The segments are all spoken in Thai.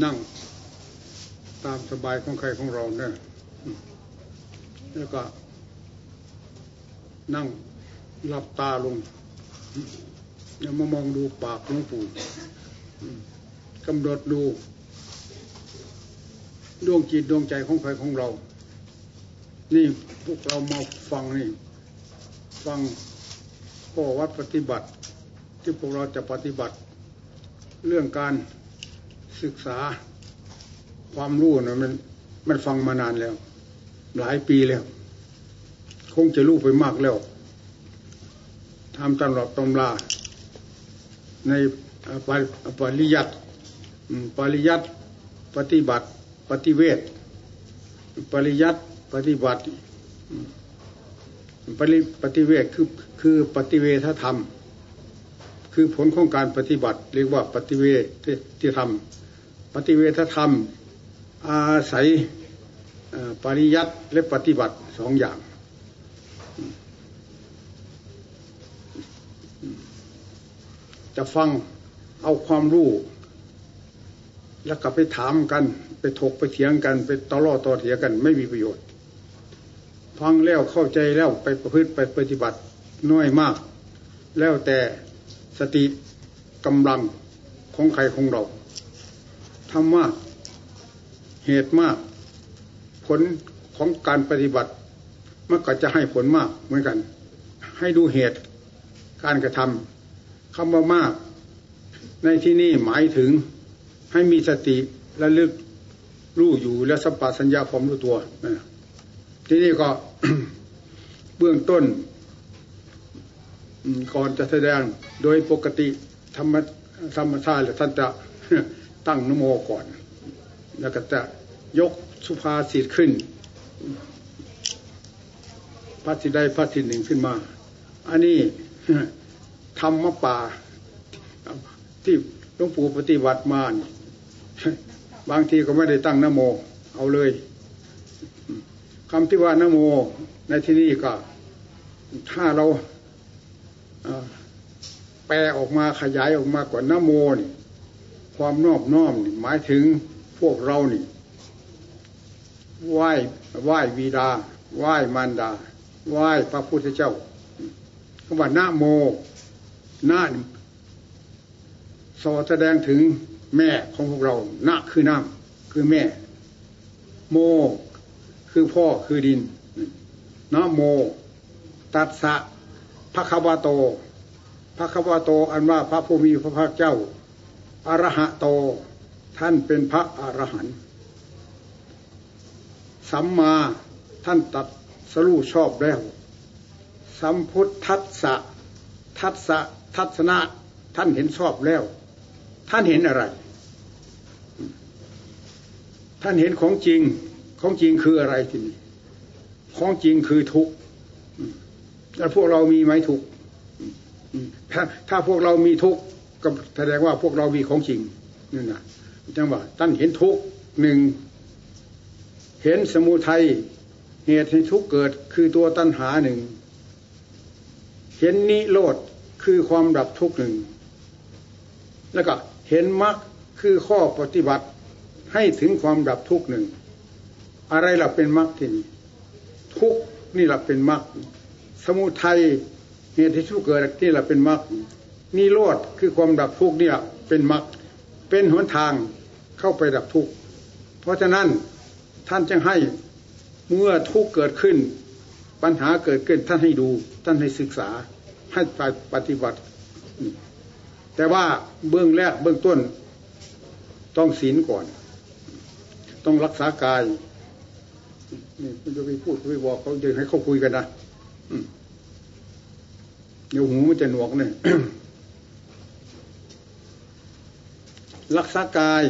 นั่งตามสบายของใครของเราเนี่ยแล้วก็ นั่งหลับตาลงแล้วมามองดูปากหลวงปู่กำหนดดูดวงจิตดวงใจของใครของเรา นี่พวกเรามาฟังนี่ ฟังข้อวัดปฏิบัติ ที่พวกเราจะปฏิบัติ เรื่องการ ศึกษาความรู้นะมันมันฟังมานานแล้ว หลายปีแล้ว คงจะรู้ไปมากแล้วทำตำรับตำราในปริยัติปริยัติปฏิบัติ ปฏิเวทปริยัติปฏิบัติปริปฏิเวทคือคือปฏิเวทธรรม คือผลของการปฏิบัติ เรียกว่าปฏิเวทที่ทำ ปฏิเวทธรรม อาศัยปริยัติและปฏิบัติสองอย่าง จะฟังเอาความรู้ แล้วกลับไปถามกัน ไปถกไปเถียงกัน ไปตลอต่อเถียงกัน ไม่มีประโยชน์ ฟังแล้วเข้าใจแล้วไปประพฤติไปปฏิบัติน้อยมาก แล้วแต่สติกำลังของใครของเรา ทำมาก เหตุมาก ผลของการปฏิบัติมันก็จะให้ผลมากเหมือนกัน ให้ดูเหตุการกระทำคำว่ามาก ในที่นี้หมายถึงให้มีสติและลึกรู้อยู่และสัมปสัญญาความรู้ตัวที่นี่ก็เบื้องต้นก่อนจะแสดงโดยปกติธรรมธรรมชาติท่านจะ ตั้งนโมก่อน แล้วก็จะยกสุภาษิตขึ้นพระสิได้พระสิหนึ่งขึ้นมา อันนี้ธรรมป่าที่หลวงปู่ปฏิบัติมาบางทีก็ไม่ได้ตั้งนโม เอาเลยคำที่ว่านโมในที่นี้ก็ ถ้าเราแปลออกมาขยายออกมากว่านโมนี่ ความนอบน้อมนี่หมายถึงพวกเรานี่ไหว้ไหว้วีดาไหว้มารดาไหว้พระพุทธเจ้าคำว่านาโมน้าสอแสดงถึงแม่ของพวกเรานะคือน้ำคือแม่ โม คือพ่อคือดินนะโม ตัสสะพระคาวาโตพระคาวาโตอันว่าพระผู้มีพระภาคเจ้า อรหะโต ท่านเป็นพระอรหันต์สัมมาท่านตัดสรู้ชอบแล้ว สัมพุทธัสสะทัสสะทัศนะท่านเห็นชอบแล้ว ท่านเห็นอะไร ท่านเห็นของจริงของจริงคืออะไรทีนี้ของจริงคือทุกข์แล้วพวกเรามีไหมทุกข์ถ้าถ้าพวกเรามีทุกข์ ก็แสดงว่าพวกเรามีของจริงนั่นะจังหวะท่านเห็นทุกหนึ่งเห็นสมุทัยเหตุให้ทุกเกิดคือตัวตัณหาหนึ่งเห็นนิโรธคือความดับทุกหนึ่งแล้วก็เห็นมรรคคือข้อปฏิบัติให้ถึงความดับทุกหนึ่งอะไรล่ะเป็นมรรคที่นี่ทุกนี่แหละเป็นมรรคสมุทัยเหตุที่ทุกเกิดนี่แหละเป็นมรรค นิโรธคือความดับทุกข์เนี่ยเป็นมรรคเป็นหนทางเข้าไปดับทุกข์เพราะฉะนั้นท่านจึงให้เมื่อทุกข์เกิดขึ้น ปัญหาเกิดขึ้นท่านให้ดู ท่านให้ศึกษาให้ไปปฏิบัติ แต่ว่าเบื้องแรกเบื้องต้น ต้องศีลก่อน ต้องรักษากายนี่คุณจะไปพูดไปบอกเขาจะให้เขาคุยกันนะเดี๋ยวหูมันจะหนวกเนี่ย รักษากาย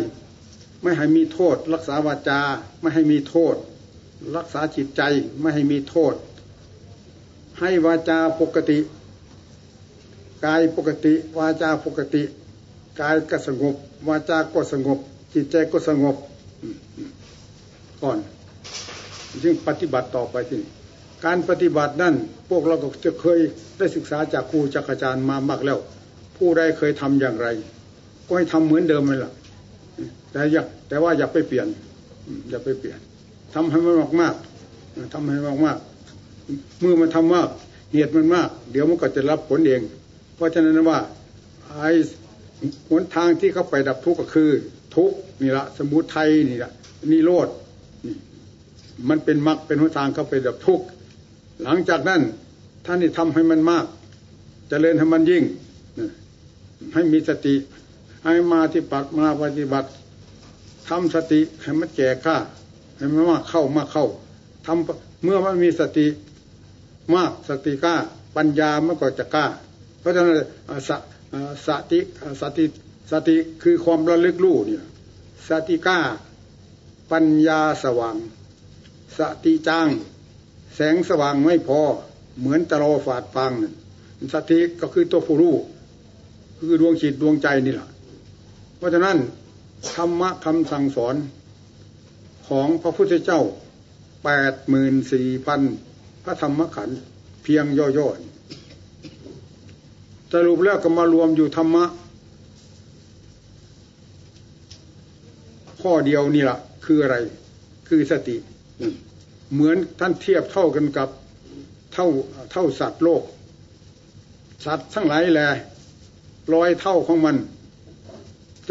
ไม่ให้มีโทษ รักษาวาจาไม่ให้มีโทษ รักษาจิตใจไม่ให้มีโทษ ให้วาจาปกติ กายปกติ วาจาปกติ กายก็สงบ วาจาก็สงบ จิตใจก็สงบก่อนจึงปฏิบัติต่อไปที่การปฏิบัตินั่นพวกเราก็จะเคยได้ศึกษาจากครูจากอาจารย์มามากแล้ว ผู้ใดเคยทำอย่างไร ก็ให้ทำเหมือนเดิมเลยล่ะ แต่อย่าแต่ว่าอย่าไปเปลี่ยน อย่าไปเปลี่ยนทำให้มันมากมากทำให้มากมากเมื่อมันทำมากเหตุมันมาก เดี๋ยวมันก็จะรับผลเอง เพราะฉะนั้นว่าไอ้หนทางที่เขาไปดับทุกข์ก็คือ ทุกนี่ละสมุทัยนี่ละนิโรธมันเป็นมรรคเป็นหนทางเข้าไปดับทุกข์หลังจากนั้นท่านนี่ทำให้มันมากจเจริญให้มันยิ่งให้มีสติ ให้มาที่ปักมาปฏิบัติทำสติให้มันแก่ข้าให้มันมากเข้ามากเข้าทำเมื่อมันมีสติมากสติกล้า ปัญญามันก็จะกล้า เพราะฉะนั้นสสติสติสติคือความระลึกรู้เนี่ยสติกล้า ปัญญาสว่าง สติจ้างแสงสว่างไม่พอเหมือนตะโลฝาดฟังสติก็คือตัวผู้รู้คือดวงจิตดวงใจนี่แหละ เพราะฉะนั้นธรรมะคำสั่งสอนของพระพุทธเจ้าแปดหมื่นสี่พันพระธรรมขันธ์เพียงย่อๆสรุปแล้วก็มารวมอยู่ธรรมะ ข้อเดียวนี่ละคืออะไร คือสติ เหมือนท่านเทียบเท่ากันกับเท่าเท่าสัตว์โลก สัตว์ทั้งหลายแหละรอยเท่าของมัน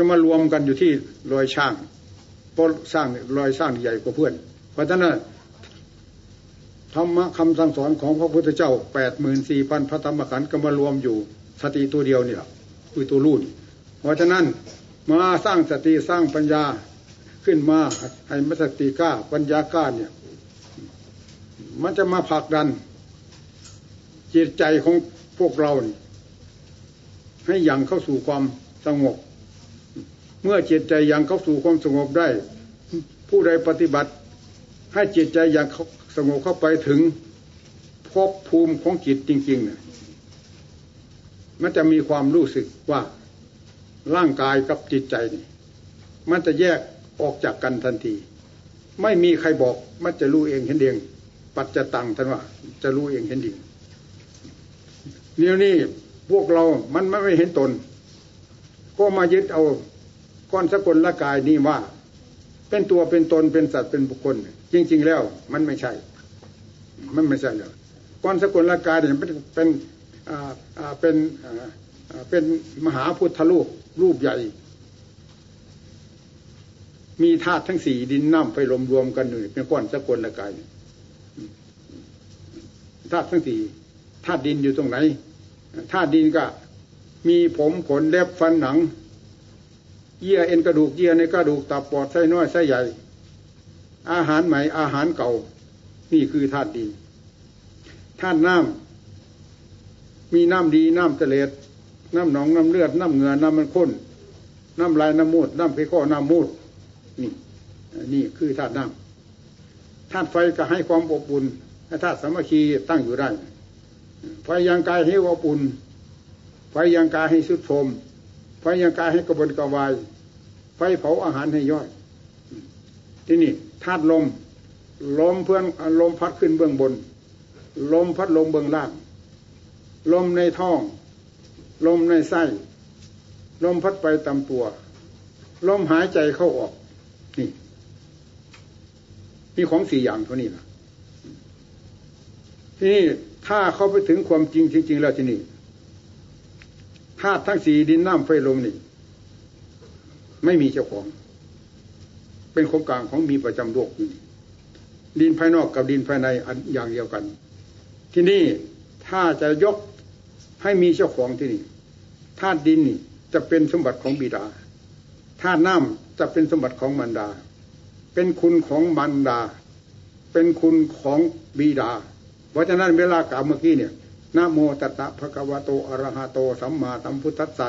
จะมารวมกันอยู่ที่รอยช่างเพราะสร้างรอยสร้างใหญ่กว่าเพื่อน เพราะฉะนั้นธรรมะคำสั่งสอนของพระพุทธเจ้าแปดหมื่นสี่พันพระธรรมขันธ์ก็มารวมอยู่สติตัวเดียวนี่แหละคือตัวรุ่นเพราะฉะนั้นมาสร้างสติสร้างปัญญาขึ้นมาให้มัสติกล้าปัญญากล้าเนี่ย มันจะมาผลักดัน จิตใจของพวกเรานี่ให้ยังเข้าสู่ความสงบ เมื่อจิตใจยังเข้าสู่ความสงบได้ ผู้ใดปฏิบัติ ให้จิตใจยังสงบเข้าไปถึงพบภูมิของจิตจริงๆเนี่ยมันจะมีความรู้สึกว่าร่างกายกับจิตใจนี่มันจะแยกออกจากกันทันที ไม่มีใครบอกมันจะรู้เองเห็นเองปัจจตังท่านว่า จะรู้เองเห็นเองเนี่ยนี่พวกเรามันไม่เห็นตน ก็มายึดเอา ก้อนสกุลละกายนี่ว่า เป็นตัวเป็นตนเป็นสัตว์เป็นบุคคล จริง ๆ แล้วมันไม่ใช่ มันไม่ใช่เลยก้อนสกุลละกายเนี่ยเป็นเป็นเป็นเป็นมหาพุทธรูปรูปใหญ่ มีธาตุทั้งสี่ดินน้ำไฟลมรวมกันอยู่เป็นก้อนสกุลละกายธาตุทั้งสี่ธาตุดินอยู่ตรงไหนธาตุดินก็ มีผมขนเล็บฟันหนัง เยื่อเอ็นกระดูกเยื่อในกระดูกตับปอดไส้น้อยไส้ใหญ่ อาหารใหม่อาหารเก่า นี่คือธาตุดินธาตุน้ำมีน้ำดีน้ำเตล็ดน้ำหนองน้ำเลือดน้ำเหงื่อน้ำมันข้น น้ำลายน้ำมูดน้ำเพข้อน้ำมูดนี่นี่คือธาตุน้ำธาตุไฟก็ให้ความอบอุ่นธาตุสามัคคีตั้งอยู่ได้ไฟยังกายให้อบอุ่นไฟยังกายให้สุดโทมไฟยังกายให้กระบวนกระวาย ฟเผาอาหารให้ย่อย ที่นี่ธาตุลม ลมเพื่อนลมพัดขึ้นเบื้องบน ลมพัดลงเบื้องล่าง ลมในท้อง ลมในไส้ ลมพัดไปตามตัว ลมหายใจเข้าออก นี่มีของสี่อย่างเท่านี้นะที่นี่ถ้าเขาไปถึงความจริงจริง ๆ แล้วที่นี่ธาตุทั้งสี่ดินน้ำไฟลมนี่ ไม่มีเจ้าของ เป็นโครงกลางของมีประจำโลกดินภายนอกกับดินภายในอันอย่างเดียวกัน ที่นี่ถ้าจะยกให้มีเจ้าของที่นี่ธาตุดินนี่จะเป็นสมบัติของบิดาธาตุน้ำจะเป็นสมบัติของมันดา เป็นคุณของมันดา เป็นคุณของบิดา เพราะฉะนั้นเวลากล่าวเมื่อกี้เนี่ยนะโมตัตตะภะคะวะโตอะระหะโตสัมมาสัมพุทธัสสะ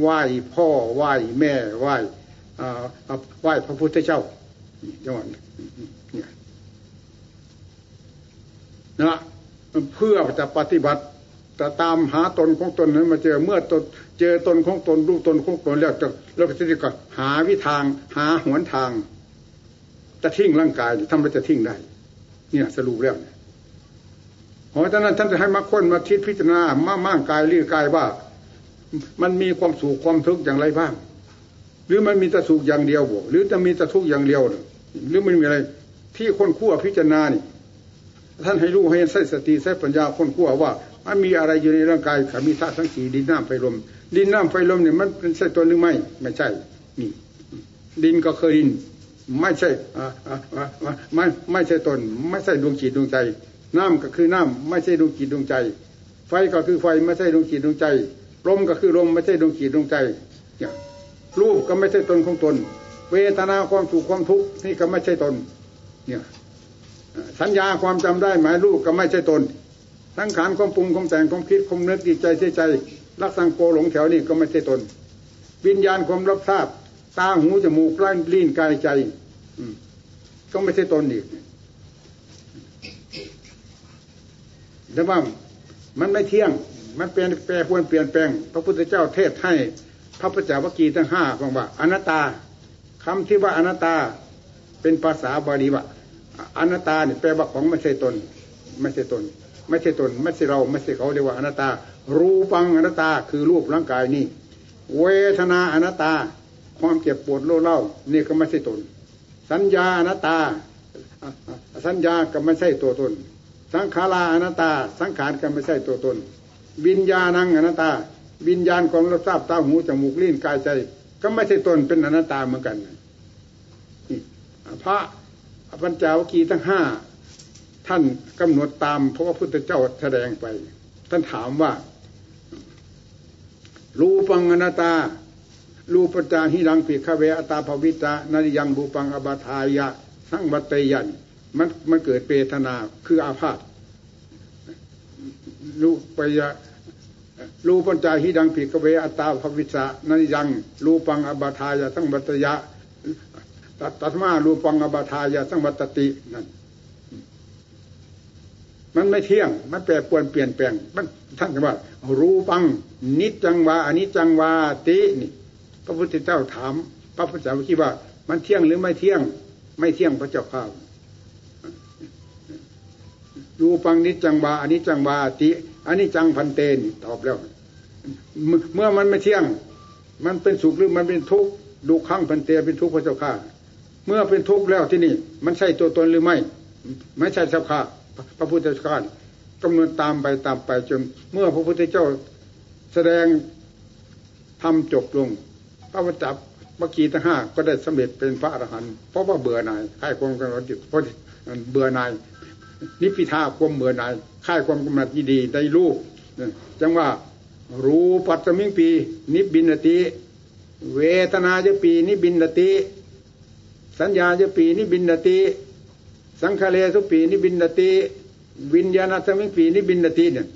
ไหว้พ่อไหว้แม่ไหว้ไหว้พระพุทธเจ้าจังหวะเนี่ยนะเพื่อจะปฏิบัติจะตามหาตนของตนนั้นมาเจอเมื่อตนเจอตนของตนรู้ตนของตนแล้วจะเราก็จะหาวิทางหาหวนทาง จะทิ้งร่างกายทำไมจะทิ้งได้ เนี่ยสรุปแล้วเพราะฉะนั้นท่านจะให้มาค้นมาคิดพิจารณามาม่างกายรีกายว่า มันมีความสุขความทุกข์อย่างไรบ้าง หรือมันมีแต่สุขอย่างเดียวบหรือจะมีแต่ทุกข์อย่างเดียว หรือมันมีอะไรที่คนขั้วพิจารณานี่ท่านให้รู้ให้ใส่สติใส่ปัญญาคนขั้วว่ามันมีอะไรอยู่ในร่างกายขามีธาตุทั้งสี่ดินน้ำไฟลม ดินน้ำไฟลมเนี่ยมันเป็นใช่ตัวหรือไม่ ไม่ใช่ นี่ ดินก็เคยดิน ไม่ใช่ไม่ไม่ใช่ตน ไม่ใช่ดวงจิตดวงใจ น้ำก็คือน้ำไม่ใช่ดวงจิตดวงใจ ไฟก็คือไฟไม่ใช่ดวงจิตดวงใจ ลมก็คือลมไม่ใช่ดวงจิตดวงใจรูปก็ไม่ใช่ตนของตน เวทนาความสุขความทุกข์นี่ก็ไม่ใช่ตน เนี่ยสัญญาความจำได้หมายรูปก็ไม่ใช่ตนทั้งขานความปรุงความแต่งความคิดความนึกดีใจเสียใจ รักสังโกหลงแถวนี่ก็ไม่ใช่ตน วิญญาณความรับทราบ ตาหูจมูกล้านลิ้นกายใจก็ไม่ใช่ตนอีกแต่ว่ามันไม่เที่ยง มันเปลี่ยนแปลปวนเปลี่ยนแปลง พระพุทธเจ้าเทศให้พระพุทธเจ้าวกีทั้งห้าบอกว่าอนัตตาคำที่ว่าอนัตตาเป็นภาษาบาลีว่าอนัตตาเนี่ยแปลว่าของไม่ใช่ตน ไม่ใช่ตน ไม่ใช่ตน ไม่ใช่เรา ไม่ใช่เขาเรียกว่าอนัตตา รูปังอนัตตาคือรูปร่างกายนี่เวทนาอนัตตา ความเจ็บปวดโล่เล่านี่ก็ไม่ใช่ตน สัญญาอนัตตา สัญญาก็ไม่ใช่ตัวตน สังขาราอนัตตา สังขารก็ไม่ใช่ตัวตน วิญญาณังอนัตตา วิญญาณของรับทราบตาหูจมูกลิ้นกายใจ ก็ไม่ใช่ตนเป็นอนัตตาเหมือนกันนี่พระปัญจวคีทั้งห้าท่านกำหนดตามพระพุทธเจ้าแสดงไป ท่านถามว่า รูปังอนัตตา รูปจาหิรังปิคเวอตาภวิตานาริยังรูปังอบาทายะทั้งวัตยันมันมันเกิดเปตนาคืออาพาธ รูปยะรูปัญจาหิดังผิกเวอัตตาภวิสะนันยังรูปังอบาทายะทั้งบัตยะตัตมารูปังอบาทายะทั้งบัตตินั่นมันไม่เที่ยง มันแปรปวนเปลี่ยนแปลง มันท่านว่า รูปัง นิจจังวาอนิจจังวาตินี่ พระพุทธเจ้าถาม พระพุทธเจ้าคิดว่า มันเที่ยงหรือไม่เที่ยง ไม่เที่ยงพระเจ้าข้าว รูปังนิจังวาอันิจจังวาติอันนี้จังพันเตนตอบแล้ว เมื่อมันไม่เที่ยง มันเป็นสุขหรือมันเป็นทุกข์ดูข้างพันเตเป็นทุกข์พระเจ้าข้าเมื่อเป็นทุกข์แล้วที่นี่ มันใช่ตัวตนหรือไม่ ไม่ใช่สักข้าพระพุทธเจ้ากำหนดตามไปตามไปจน เมื่อพระพุทธเจ้าแสดงทำจบลง พระวจับเมื่อกี้ทั้งห้าก็ได้สำเร็จเป็นพระอรหันต์เพราะว่าเบื่อหน่ายใครความกันรจิตเพราะเบื่อหน่าย นิพพิทาความเบื่อหน่ายค่ายความกำหนัดยีดีในรูปจังว่ารูปัตมิงปี นิบินติ เวทนาจะปี นิบินติ สัญญาจะปี นิบินติ สังขารสุปีนิบินติ วิญญาณสมิงปีนิบินติเนี่ย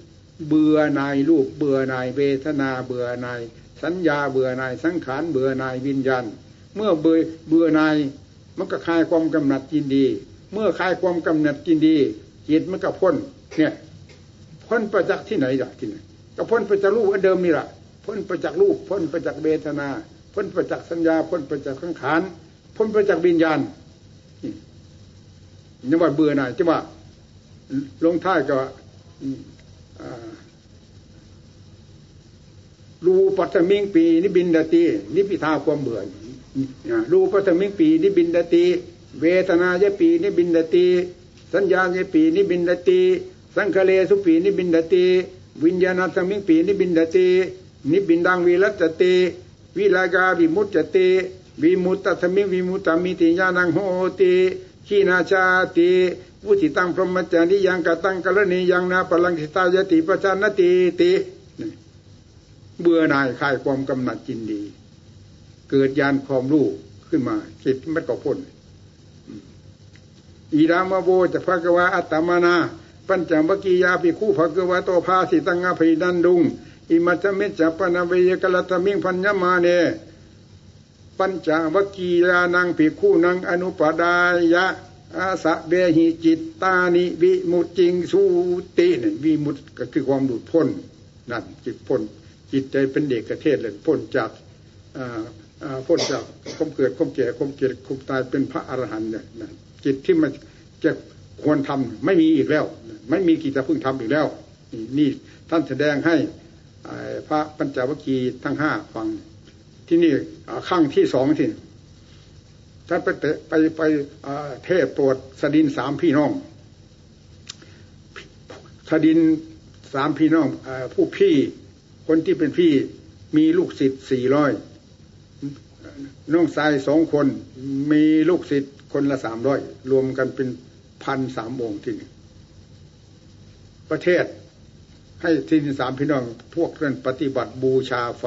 เบื่อนายรูปเบื่อนายเวทนาเบื่อนายสัญญาเบื่อนายสังขารเบื่อนายวิญญาณ เมื่อเบื่อเบื่อนายมันก็คลายความกำหนัดยินดี เมื่อคลายความกำหนัดกินดีจิตมันก็พ้นเนี่ยพ้นประจักษ์ที่ไหนล่ะที่ไหนก็พ้นประจักษ์รูปอันเดิมนี่แหละพ้นประจักษ์รูปพ้นประจักษ์เวทนาพ้นประจักษ์สัญญาพ้นประจักษ์ขังขานพ้นประจักษ์วิญญาณนี่ว่าเบื่อหน่ายจะว่าลงท้ายก็รูปัตมิงปีนิบินดตีนิพิทาความเบื่อรูปัตมิงปีนิบินดตี เวทนาเยปีนิบินดติสัญญาเยปีนิบินดติสังขเลสุปีนิบินดติวิญญาณสมิงปีนิบินดตินิบินดังวิรัตติวิลากาวิมุตติวิมุตตสมิงวิมุตตมิติญาณังโหติขีนาชาติวุติตังพรหมจาริยังกตังกรณียังนาพลังสิตายติปชานติติเบื่อหน่ายคลายความกำหนัดจินดี เกิดยานความรู้ขึ้นมาจิตมันก็พ้น อีรามโวจะภะกวาอัตตมานา ปัญจมกียาปิคู่ภะกวาโตภาสิตังอภิดันดุง อิมัจเมจปนาเวยกลตมิงพัญญมาเน ปัญจวกียานังปิคู่นังอนุปดายะอาสะเบหิจิตตานิวิมุตจิงสูติเนี่ยวิมุตก็คือความหลุดพ้นนั่นจิตพ้นจิตใจเป็นเด็กกระเทศเลยพ้นจากพ้นจากความเกิดความแก่ความเกิดความตายเป็นพระอรหันต์เนี่ยนั่น จิตที่มันจะควรทำไม่มีอีกแล้ว ไม่มีกิจะพึ่งทำอีกแล้ว นี่ท่านแสดงให้พระปัญจวัคคีย์ทั้งห้าฟัง ที่นี่ขั้งที่สองที่ท่านไปไปไปเทพโปรดสดินสามพี่น้องสดินสามพี่น้องอผู้พี่คนที่เป็นพี่มีลูกศิษย์สี่ร้อยน้องชายสองคนมีลูกศิษย์ คนละสามร้อยรวมกันเป็นพันสามองค์ที่นี่ประเทศให้ที่สามพี่น้องพวกเพื่อนปฏิบัติบูชาไฟ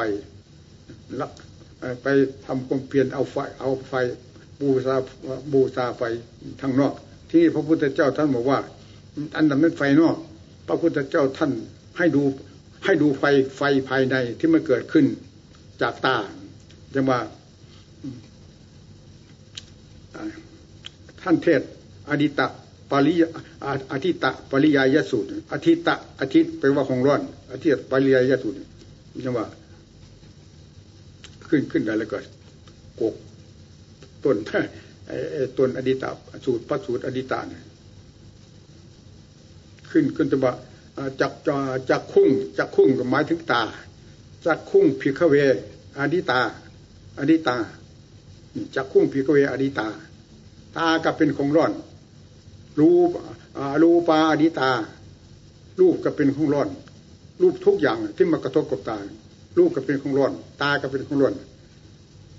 ลักไปทำความเพียรเอาไฟเอาไฟบูชาบูชาไฟทางนอก ที่พระพุทธเจ้าท่านบอกว่า อันนั้นเป็นไฟนอก พระพุทธเจ้าท่านให้ดูให้ดูไฟไฟภายในที่มันเกิดขึ้นจากตาจังว่า ท่านเทศอดิตะปริยอาทิตะปริยายสูตรอาทิตะอาทิตแปลว่าของร้อนอาทิตปริยายสูตรจังว่า ขึ้นขึ้นได้แล้วก็กกต้นต้นอดิตะสูตรพระสูตรอดิตะเนี่ยขึ้นขึ้นจะว่าจักจักคุ้งจักคุ้งก็หมายถึงตาจักขุง ภิกขะเวอาทิตตัง อาทิตตัง จักขุง ภิกขะเวอาทิตตัง ตาก็เป็นของร้อน รูปรูปาอาทิตตา รูปก็เป็นของร้อน รูปทุกอย่างที่มากระทบกับตา รูปก็เป็นของร้อน ตาก็เป็นของร้อน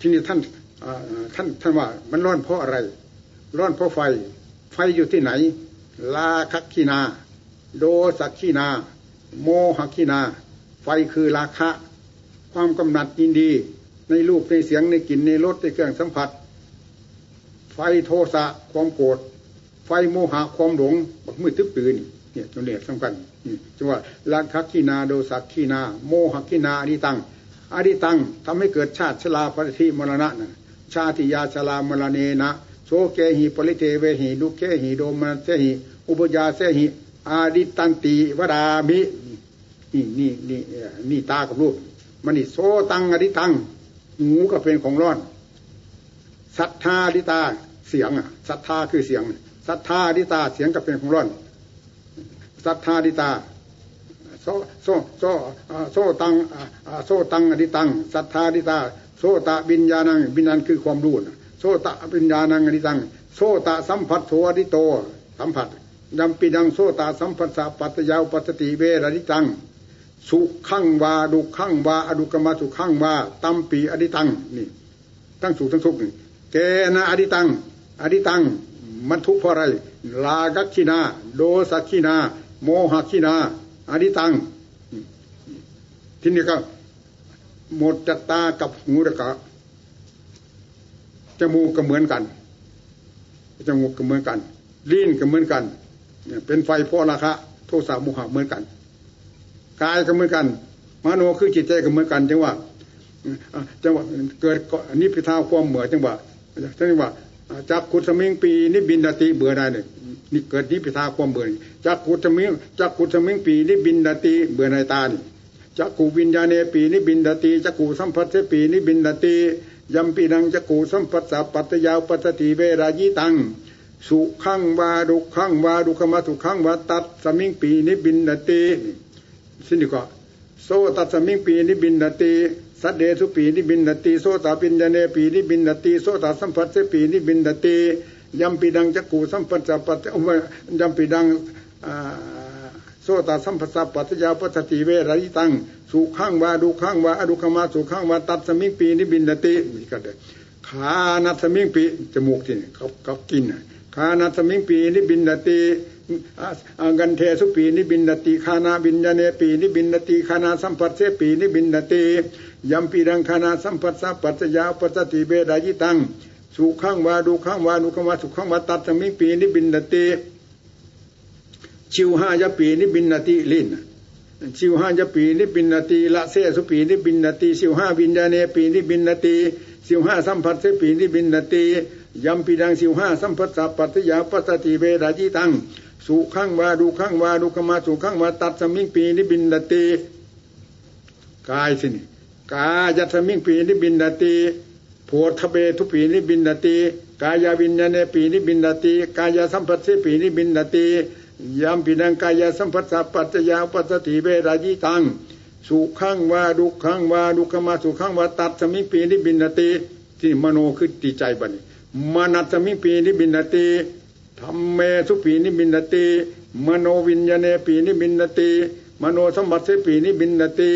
ทีนี้ท่านท่านท่านว่ามันร้อนเพราะอะไร ร้อนเพราะไฟ ไฟอยู่ที่ไหน ลาคักขีนา โดสักขีนา โมหขีนา ไฟคือราคะ ความกำหนัดยินดี ในรูปในเสียงในกลิ่นในรสในเครื่องสัมผัส ไฟโทสะความโกรธไฟโมหะความหลงบักมืดทึบตื่นเนี่ยตัวเนี่ยสำคัญจังว่าลักขคีนาโดสักขีนา โมหคีนาอดิตังอดิตังทำให้เกิดชาติชลาปฏิมรณะนะชาติยาชะรามะรณเนนะโสเกหิ ปะริเทเวหิ ทุกเขหิโทมะนัสเสหิอุปายาเสหิอาทิตตันติวะทามินี่นี่นี่นี่ตากับรูปมันนี่โสตังอาทิตตังหูก็เป็นของร้อนสัททา อาทิตตา เสียงอะ สัททาคือเสียง สัททา อาทิตตาเสียงกับเป็นของร้อนสัททา อาทิตตาโสโสโสโสตังโสตังอาทิตตัง สัททา อาทิตตาโซตะวิญญาณัง วิญญาณคือความรู้โสตะวิญญาณังอาทิตตังโสตะสัมผัสโสอาทิตโตสัมผัสยัมปิทังโสตะสัมผัสสะปัจจะยา อุปปัชชะติเวทะยิตังสุขังวา ทุกขังวาอะทุกขะมะสุขังวาตัมปิ อาทิตตังนี่ทั้งสุขทั้งทุกข์ เกนะอาทิตตัง อาทิตตัง มันทุกข์เพราะอะไร ราคัคคินา โดสักินา โมหกินา อดิตัง ที่นี่ก็หมดจตตากับหูระกะจมูกก็เหมือนกัน จมูกก็เหมือนกัน ลิ้นก็เหมือนกัน เป็นไฟพอราคะ โทสะโมหะเหมือนกัน กายก็เหมือนกัน มโนคือจิตใจก็เหมือนกันจังว่าจังว่าเกิดนิพพิทาความเหมือนจังว่าจังว่า จักขุสมิงปีนิบินดติเบื่อได้เนี่ยนี่เกิดนิพิทาความเบื่อจักขุสมิงจักขุสมิงปีนิบินดติเบื่อในตานี่จักขูวิญญาเนปีนิบินดติจักขูสัมผัสเสปีนิบินดติยำปีนังจักขูสัมผัสสะปัตยาวปัตติเวรายิตังสุขังวาดุขังวาดุขมาสุขังวาตัดสมิงปีนิบินดติสิ่งนี่ก็โซตัดสมิงปีนิบินดติ สัตเดสุปีนิบินดติโสตาปิญญเนปีนิบินดติโสตาสัมผัสเสปีนิบินดติยำปีดังจักกูสัมปัสสะปัตยำปีดังโสตสัมผัสปัตยาปัสติเวรยิตังสุขังวาดุขังวาอดุขมาสุขังวาตัดสมิงปีนิบินดติมีกันเลยขานัดสมิงปีจมูกที่เขาเขากินขานัดสมิงปีนิบินดติกันเทสุปีนิบินดติขานาบินญเนปีนิบินดติขานาสัมผัสเสปีนิบินดติ ยัมปิทัง ฆานะสัมผัสสะปัจจะยา อุปปัชชะติเวทะยิตังสุขังวา ทุกขังวา อะทุกขะมะสุขังวาตัสมิงปิ นิพพินทะติชิวหายะปิ นิพพินทะติลิ้นชิวหายะปิ นิพพินทะติ ระเสสุปิ นิพพินทะติชิวหาวิญญาเณปิ นิพพินทะติชิวหาสัมผัสเสปิ นิพพินทะติ ยัมปิทังชิวหาสัมผัสสะปัจจะยา อุปปัสติเวทะยิตังสุขังวา ทุกขังวา อะทุกขะมะสุขังวาตัสมิงปิ นิพพินทะติกายสินี่ กายสมิงปีนิบินดติโพธเบทุปีนิบินดติกายวิญญาณปีนิบินดติกายสัมผัสปีนิบินดติยามปีนังกายสัมผัสปัจจยาปัสติเบราจิตังสุขังวาดุขังวาดุขมาสุขังวาตัดสมิปีนิบินติที่มโนคือติใจบันมานัตสมิปีนิบินติธรรมเมสุปีนิบินติมโนวิญญาเนปีนิบินติมโนสัมบัติปีนิบินติ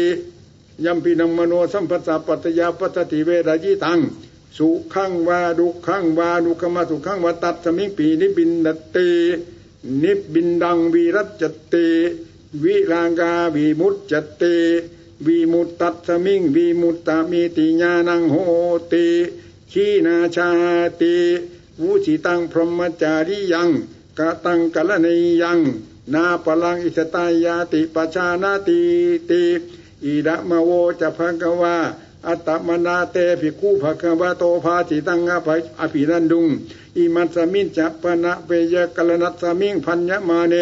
ยัมปีนังมโนสัมปัสสะปัตยาปัตติเวราจิตัง สุขังวาดุขังวาดุขมาสุขังวาตัดสมิงปีนิบินตินิบินดังวีรัจติวิรางกาวิมุตจติวิมุตตัสมิงวิมุตตามิติญาณังโหติขีนาชาติวุชิตังพรหมจาริยังกะตังกะละนยัง นาปลังอิสตายาติปชานาติติ อิดะมะโวจะพังกวาอัตมนาเตภิกูภะวะโตภาจิตังอภอภิรันดุงอิมัสมินจะปนะเปยกลนัสมิงพัญญมาเน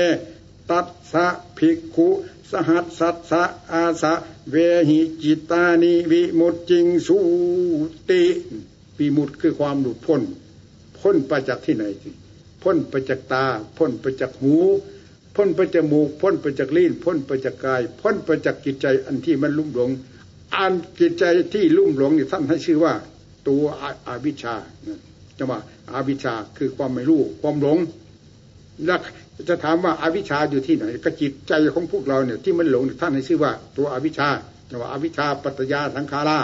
ตัสสะภิกขุ สหัสสัสสะอาสะเวหิจิตานิวิมุตจิงสูติวิมุตคือความหลุดพ้น พ้นไปจากที่ไหนพ้นไปจากตา พ้นไปจากหู พ้นไปจากมูกพ้นไปจากลิ้นพ้นไปจากกาย พ้นไปจากจิตใจอันที่มันลุ่มหลงอันจิตใจที่ลุ่มหลงนี่ท่านให้ชื่อว่า ตัวอาวิชชาจะว่าอาวิชชาคือความไม่รู้ความหลงแล้วจะถามว่าอาวิชชาอยู่ที่ไหนก็จิตใจของพวกเราเนี่ยที่มันหลงท่านให้ชื่อว่า ตัวอวิชชาจะว่าอาวิชชาปัจจยาสังขารา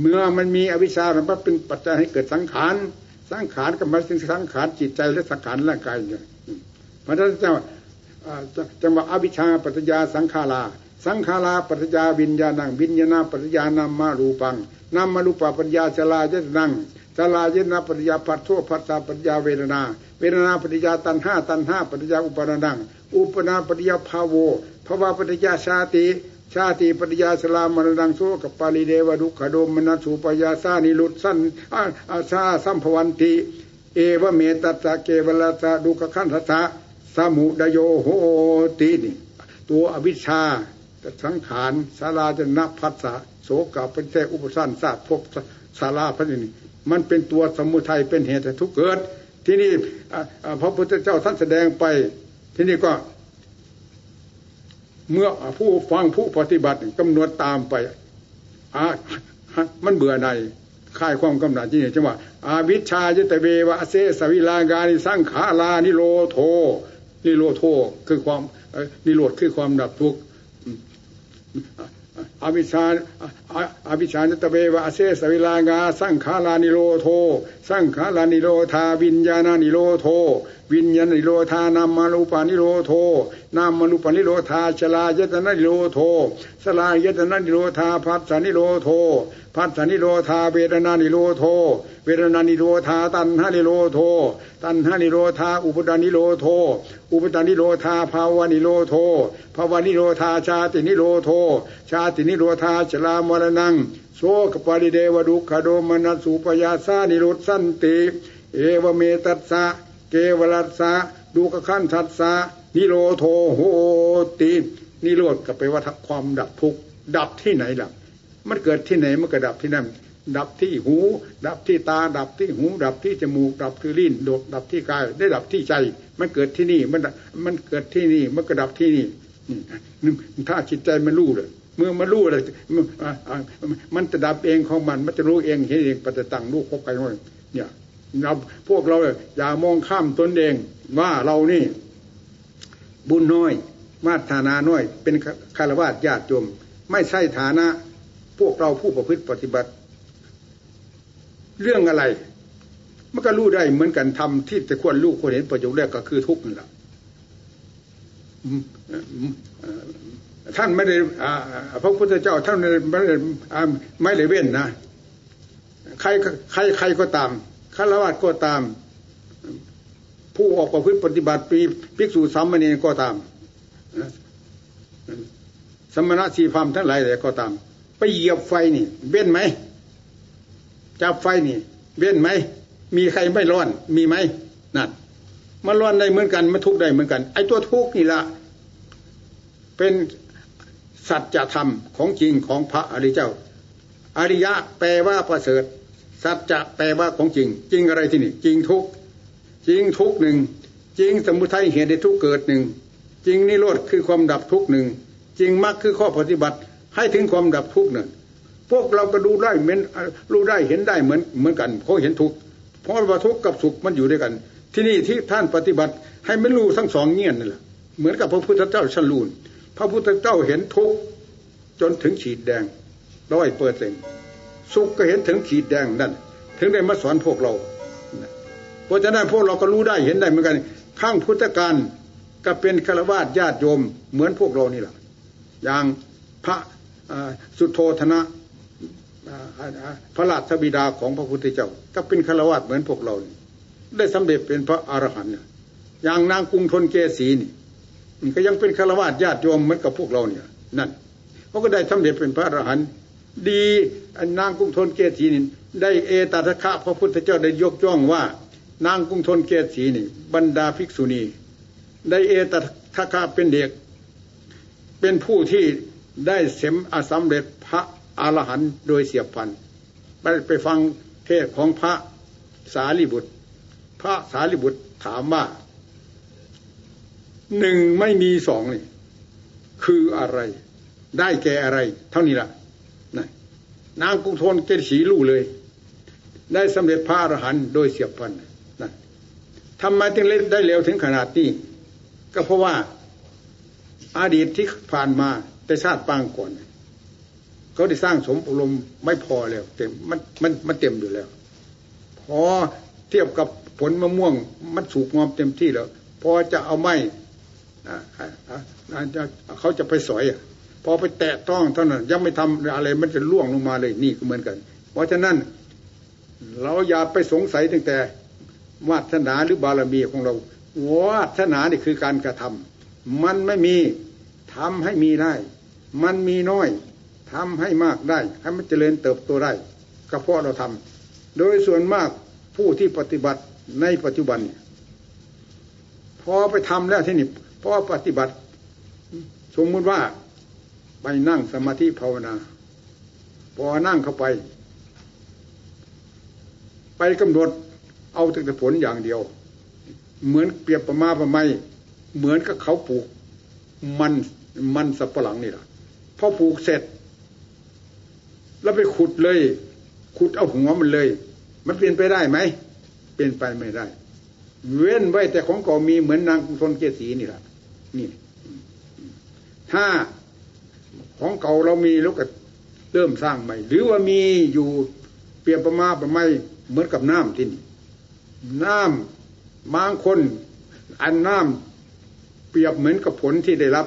เมื่อมันมีอวิชชามันเป็นปัจจัยให้เกิดสังขารสังขารก็มาถึงสังขารจิตใจและสังขารร่างกายเนี่ยเพราะฉะนั้น จังหวะอวิชชาปัจจยาสังขาราสังขาราปัจจยาวิญญาณังวิญญาณปัจจยานามารูปังนามารูปปัจจยาชลาเจตนังชลาเจตนาปัจจยาปัตโทปัสสะปัจจยาเวรนา เวรนาปัจจยาตันห้าตันห้าปัจจยาอุปนานัง อุปนาปัจจยาภาโวภาวะปัจจยาชาติ ชาติปัญญาสลามรดังโซกับปาลิเดวดุขโดมนัสูปยาสานิลุตสันอาชาสัมภวันติ เอวเมตัสะเกวลาสะดุขขันทัสสะ สมุดโยโหตินี่ตัวอวิชชาสังขารสาราจะนับพัสสะโสกเป็นแท้อุปสรรคศาสตร์พบสาราพระนี่มันเป็นตัวสมุทัยเป็นเหตุทุกเกิด ที่นี่พระพุทธเจ้าท่านแสดงไป ที่นี่ก็ เมื่อผู้ฟังผู้ปฏิบัติกำหนดตามไปอามันเบื่อในค่ายความกำหนัดที่นี่จังว่าอาวิชาจตเววะเสสวิลากานิสังขาลานิโรโท นิโรโทคือความนิโรธคือความดับทุกข์อวิชาอวิชาจตเววะเสสวิลากาสังขาลานิโรโทสังขาระนิโรธาวิญญาณะนิโรโธ วิญญาณะนิโรธานามะรูปะนิโรโธ นามะรูปะนิโรธา สะฬายะตะนะนิโรโธ สะฬายะตะนะนิโรธา ผัสสะนิโรโธ ผัสสะนิโรธาเวทะนานิโรโธ เวทะนานิโรธาตัณหานิโรโธ ตัณหานิโรธาอุปาทานะนิโรโธ อุปาทานะนิโรธาภะวะนิโรโธ ภะวะนิโรธาชาตินิโรโธ ชาตินิโรธาชะรามะระณังโสกะปะริเทวะทุกขะโทมะนัสสุปายาสานิรุชฌันติ เอวะเมตัสสะเกวะลัสสะ ทุกขักขันธัสสะนิโรโธ โหตินิโรธก็ไปว่าความดับทุกข์ดับที่ไหนล่ะ มันเกิดที่ไหนมันก็ดับที่นั่นดับที่หู ดับที่ตา ดับที่หู ดับที่จมูก ดับที่ลิ้นโดดดับที่กาย ได้ดับที่ใจ มันเกิดที่นี่ มัน มันเกิดที่นี่ มันก็ดับที่นี่ ถ้าจิตใจมันรู้เลย เมื่อมันรู้อะไรมันจะดับเองของมัน มันจะรู้เองเห็นเองปฏิตังรู้ครบไปหมดเนี่ยเราพวกเราอย่ามองข้ามตนเอง ว่าเรานี่ บุญน้อย มาฐานาน้อย เป็นคารวะญาติโยมไม่ใช่ฐานะ พวกเราผู้ประพฤติปฏิบัติ เรื่องอะไร มันก็รู้ได้เหมือนกันทำที่จะควรรู้ควรเห็นประโยชน์แรกก็คือทุกข์นั่นแหละ ท่านไม่ได้พระพุทธเจ้าท่านไม่ได้ไม่ได้เว้นนะใครใครใครก็ตามฆราวาสก็ตาม ผู้ออกประพฤติปฏิบัติปีภิกษุสามเณรก็ตามสมณะสีพามทั้งหลายแต่ก็ตาม ไปเหยียบไฟนี่เว้นไหมจับไฟนี่เว้นไหมมีใครไม่ร้อนมีไหมนั่นมันร้อนได้เหมือนกันมันทุกข์ได้เหมือนกัน ไอ้ตัวทุกข์นี่ละเป็น สัจธรรมของจริงของพระอริเจ้า อริยะแปลว่าประเสริฐ สัจจะแปลว่าของจริง จริงอะไรที่นี่ จริงทุกจริงทุกหนึ่งจริงสมุทัยเหตุในทุกเกิดหนึ่งจริงนิโรธคือความดับทุกหนึ่งจริงมรรคคือข้อปฏิบัติให้ถึงความดับทุกข์นั่นพวกเราก็ดูได้เหมือนรู้ได้เห็นได้เหมือนเหมือนกันเพราะเห็นทุกเพราะว่าทุกกับสุขมันอยู่ด้วยกัน ที่นี่ที่ท่านปฏิบัติให้ไม่รู้ทั้งสองเงี้ยนั่แหละเหมือนกับพระพุทธเจ้าชันลูน พระพุทธเจ้าเห็นทุกจนถึงขีดแดงร้อยเปอร์เซ็นสุขก็เห็นถึงขีดแดงนั่นถึงได้มาสอนพวกเราเพราะฉะนั้นพวกเราก็รู้ได้เห็นได้เหมือนกันข้างพุทธการก็เป็นฆราวาสญาติโยมเหมือนพวกเรานี่แหละอย่างพระสุโธธนะพระราชบิดาของพระพุทธเจ้า ก็เป็นฆราวาสเหมือนพวกเรา ได้สำเร็จเป็นพระอรหันต์อย่างนางกรุงทนเกศีนี่ ก็ยังเป็นฆราวาสญาติโยมเหมือนกับพวกเราเนี่ย นั่นเขาก็ได้สำเร็จเป็นพระอรหันต์ดีนางกรุงทนเกศีนี่ได้เอตตะคะพระพุทธเจ้าได้ยกย่องว่า นางกรุงทนเกศีนี่ บรรดาภิกษุณี ได้เอตทะคาเป็นเด็ก เป็นผู้ที่ได้เสมอสำเร็จพระอรหันต์โดยเสียบพันไปไปฟังเทศของพระสารีบุตร พระสารีบุตรถามว่า หนึ่งไม่มีสองนี่คืออะไร ได้แก่อะไร เท่านี้ละนะนางกุทนเกศีลู่เลย ได้สำเร็จพระอรหันต์โดยเสียบพันนะทำไมจึงเล่นได้เร็วถึงขนาดนี้ ก็เพราะว่าอาดีตที่ผ่านมาแต่ชาติปางก่อนเขาได้สร้างสมอารมณ์ไม่พอแล้วเต็มมันมันมันเต็มอยู่แล้ว พอเทียบกับผลมะม่วงมันสูกงอมเต็มที่แล้ว พอจะเอาไม้ เขาจะไปสอยพอไปแตะต้องเท่านั้นยังไม่ทำอะไรมันจะล่วงลงมาเลยนี่ก็เหมือนกัน เพราะฉะนั้น เราอย่าไปสงสัยตั้งแต่วาสนาหรือบารมีของเราวาสนานี่คือการกระทำมันไม่มีทำให้มีได้ มันมีน้อยทำให้มากได้ ให้มันเจริญเติบโตได้ก็เพราะเราทำโดยส่วนมากผู้ที่ปฏิบัติในปัจจุบัน พอไปทำแล้วที่นี่ เพอปฏิบัติ สมมุติว่าไปนั่งสมาธิภาวนา พอนั่งเข้าไป ไปกำหนดเอาแต่ผลอย่างเดียว เหมือนเปรียบประมาประไม่เหมือนกับเขาปลูกมันมันสับปะหลังนี่แหละพอปลูกเสร็จ แล้วไปขุดเลย ขุดเอาหัวมันเลย มันเปลี่ยนไปได้ไหมเปลี่ยนไปไม่ได้ เว้นไว้แต่ของเก่ามีเหมือนนางทนเกศีนี่แหละ นี่ถ้าของเก่าเรามีแล้วก็เริ่มสร้างใหม่ หรือว่ามีอยู่เปรียบประมาประไมเหมือนกับน้ำที่นี่น้ำบางคน อันน้ำเปรียบเหมือนกับผลที่ได้รับ